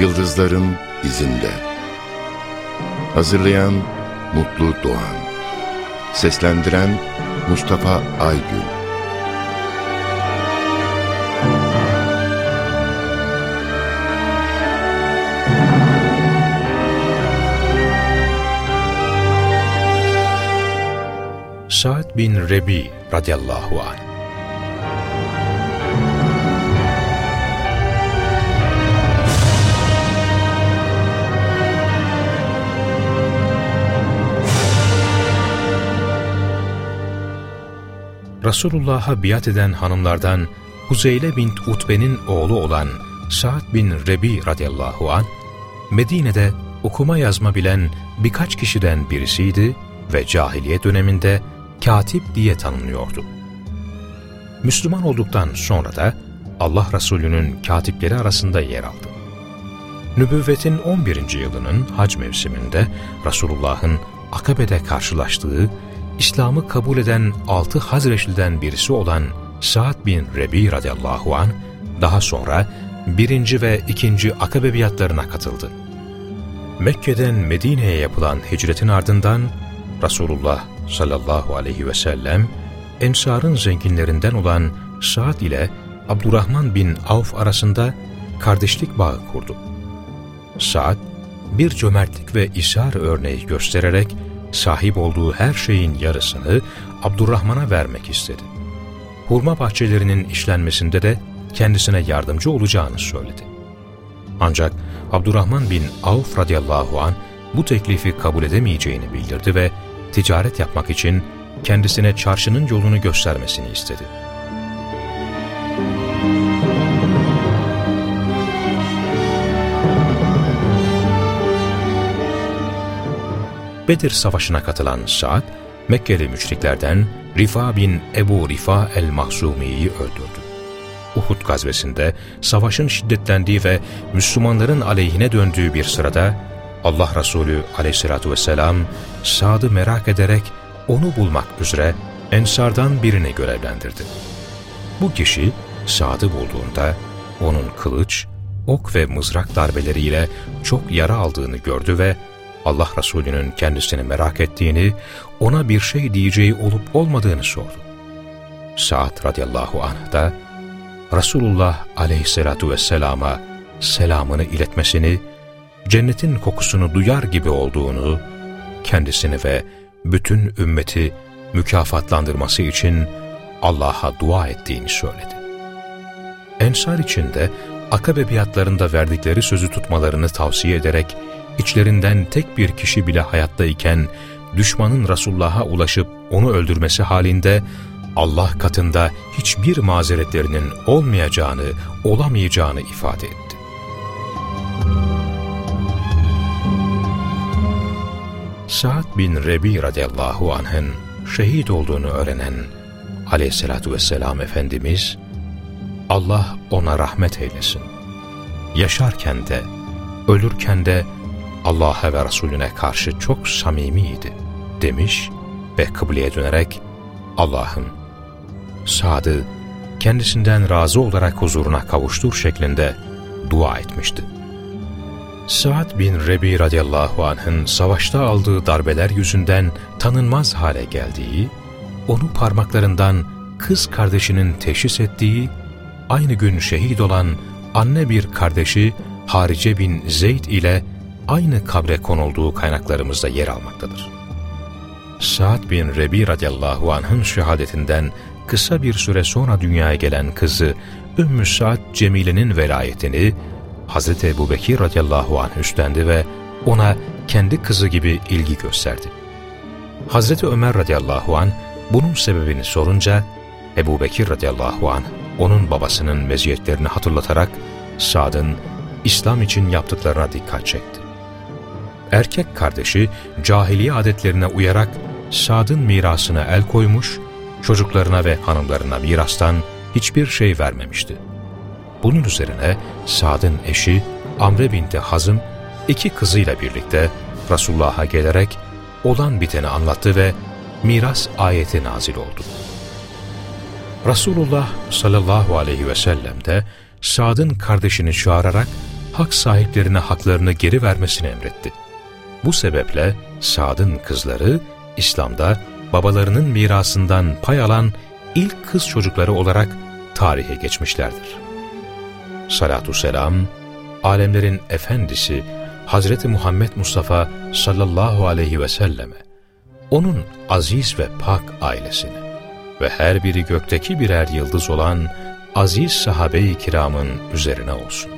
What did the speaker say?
Yıldızların izinde. Hazırlayan Mutlu Doğan. Seslendiren Mustafa Aygün. Sa'd bin Rebi radıyallahu anh Resulullah'a biat eden hanımlardan Huzeyle bint Utbe'nin oğlu olan Sa'd bin Rebi radıyallahu an Medine'de okuma yazma bilen birkaç kişiden birisiydi ve cahiliye döneminde katip diye tanınıyordu. Müslüman olduktan sonra da Allah Resulü'nün katipleri arasında yer aldı. Nübüvvetin 11. yılının hac mevsiminde Resulullah'ın Akabe'de karşılaştığı İslam'ı kabul eden altı Hazreçli'den birisi olan Sa'd bin Rebi radıyallahu an daha sonra birinci ve ikinci Akabe biatlarına katıldı. Mekke'den Medine'ye yapılan hicretin ardından Resulullah sallallahu aleyhi ve sellem Ensar'ın zenginlerinden olan Sa'd ile Abdurrahman bin Avf arasında kardeşlik bağı kurdu. Sa'd bir cömertlik ve isar örneği göstererek sahip olduğu her şeyin yarısını Abdurrahman'a vermek istedi. Hurma bahçelerinin işlenmesinde de kendisine yardımcı olacağını söyledi. Ancak Abdurrahman bin Avf radıyallahu an bu teklifi kabul edemeyeceğini bildirdi ve ticaret yapmak için kendisine çarşının yolunu göstermesini istedi. Bedir Savaşı'na katılan Sa'd, Mekkeli müşriklerden Rifa bin Ebu Rifa el-Mahzumi'yi öldürdü. Uhud gazvesinde savaşın şiddetlendiği ve Müslümanların aleyhine döndüğü bir sırada Allah Resulü aleyhissalatü vesselam Sa'd'ı merak ederek onu bulmak üzere Ensardan birini görevlendirdi. Bu kişi Sa'd'ı bulduğunda onun kılıç, ok ve mızrak darbeleriyle çok yara aldığını gördü ve Allah Resulü'nün kendisini merak ettiğini, ona bir şey diyeceği olup olmadığını sordu. Sa'd radıyallahu anh da Resulullah aleyhissalatu vesselama selamını iletmesini, cennetin kokusunu duyar gibi olduğunu, kendisini ve bütün ümmeti mükafatlandırması için Allah'a dua ettiğini söyledi. Ensar içinde Akabe biatlarında verdikleri sözü tutmalarını tavsiye ederek içlerinden tek bir kişi bile hayattayken düşmanın Resulullah'a ulaşıp onu öldürmesi halinde Allah katında hiçbir mazeretlerinin olmayacağını, olamayacağını ifade etti. Sa'd bin Rebi radıyallahu anh'ın şehit olduğunu öğrenen aleyhissalatü vesselam Efendimiz, Allah ona rahmet eylesin. Yaşarken de, ölürken de Allah'a ve Resulüne karşı çok samimiydi demiş ve kıbleye dönerek Allah'ım Sad'ı kendisinden razı olarak huzuruna kavuştur şeklinde dua etmişti. Sa'd bin Rebi radıyallahu anh'ın savaşta aldığı darbeler yüzünden tanınmaz hale geldiği, onu parmaklarından kız kardeşinin teşhis ettiği, aynı gün şehit olan anne bir kardeşi Harice bin Zeyd ile aynı kabre konulduğu kaynaklarımızda yer almaktadır. Sa'd bin Rebi radıyallahu anh'ın şehadetinden kısa bir süre sonra dünyaya gelen kızı Ümmü Sa'd Cemile'nin velayetini Hz. Ebu Bekir radıyallahu anh üstlendi ve ona kendi kızı gibi ilgi gösterdi. Hz. Ömer radıyallahu anh bunun sebebini sorunca Ebu Bekir radıyallahu anh onun babasının meziyetlerini hatırlatarak Sa'd'ın İslam için yaptıklarına dikkat çekti. Erkek kardeşi cahiliye adetlerine uyarak Sad'ın mirasına el koymuş, çocuklarına ve hanımlarına mirastan hiçbir şey vermemişti. Bunun üzerine Sad'ın eşi Amre binti Hazım iki kızıyla birlikte Resulullah'a gelerek olan biteni anlattı ve miras ayeti nazil oldu. Resulullah sallallahu aleyhi ve sellem de Sad'ın kardeşini çağırarak hak sahiplerine haklarını geri vermesini emretti. Bu sebeple Sad'ın kızları İslam'da babalarının mirasından pay alan ilk kız çocukları olarak tarihe geçmişlerdir. Salatü selam, alemlerin efendisi Hazreti Muhammed Mustafa sallallahu aleyhi ve selleme, onun aziz ve pak ailesine ve her biri gökteki birer yıldız olan aziz sahabe-i kiramın üzerine olsun.